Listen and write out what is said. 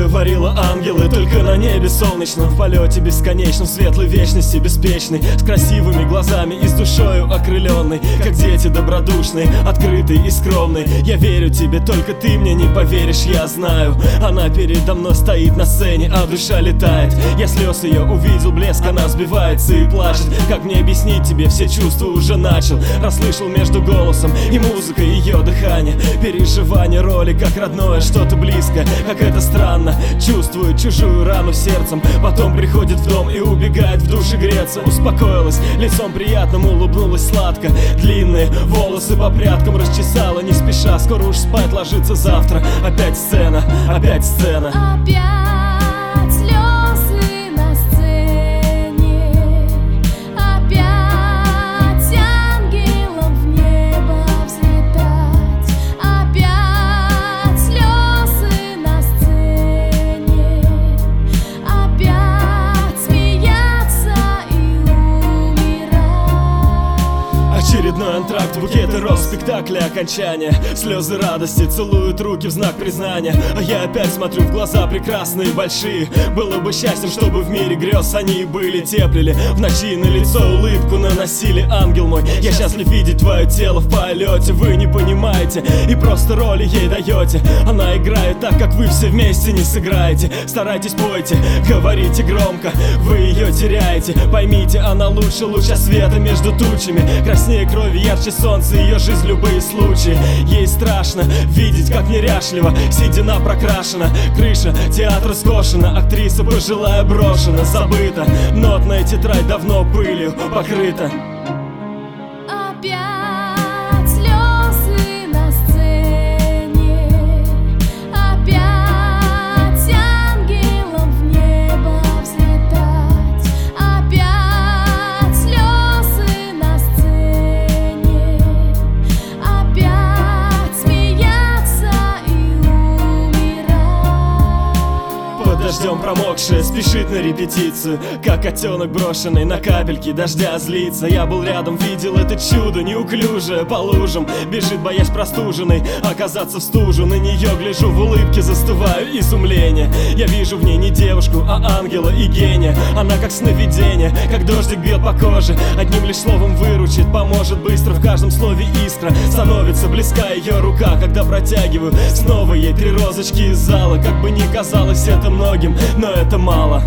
говорила ангелы Только на небе солнечном В полете бесконечном Светлой вечности беспечной. С красивыми глазами и с душою окрыленной. Как дети добродушные Открытый и скромный Я верю тебе, только ты мне не поверишь Я знаю, она передо мной стоит на сцене А душа летает. Я слез ее увидел, блеск Она сбивается и плачет. Как мне объяснить тебе, все чувства уже начал. Расслышал между голосом и музыкой ее дыхание. Переживание роли, как родное, что-то близкое. Как это странно, чувствует чужую рану сердцем. Потом приходит в дом и убегает в душе греться. Успокоилась, лицом приятным улыбнулась сладко. Длинные волосы по прядкам расчесала Не спеша, скоро уж спать ложится завтра. Опять сцена, опять сцена. Опять спектакля окончания. Слезы радости целуют руки в знак признания. А я опять смотрю в глаза прекрасные, большие. Было бы счастьем, чтобы в мире грез они и были Теплили. В ночи на лицо улыбку наносили Ангел мой, я счастлив видеть твое тело в полете. Вы не понимаете и просто роли ей даете. Она играет так, как вы все вместе не сыграете. Старайтесь, пойте, говорите громко Вы ее теряете, поймите, она лучше луча света между тучами. Краснее крови, ярче солнца, ее жизнь любые случаи. Ей страшно видеть, как неряшливо Седина прокрашена, крыша театра скошена Актриса пожилая брошена, забыта Нотная тетрадь давно пылью покрыта дождем промокшая спешит на репетицию Как котенок брошенный на капельки дождя злится. Я был рядом, видел это чудо неуклюжее По лужам. Бежит, боясь простуженной Оказаться в стужу, на нее гляжу в улыбке Застываю изумление. Я вижу в ней не девушку, а ангела и гения. Она как сновидение, как дождик бьет по коже. Одним лишь словом выручит, поможет быстро В каждом слове искра. Становится близка ее рука Когда протягиваю снова ей три розочки из зала. Как бы ни казалось это многим, но это мало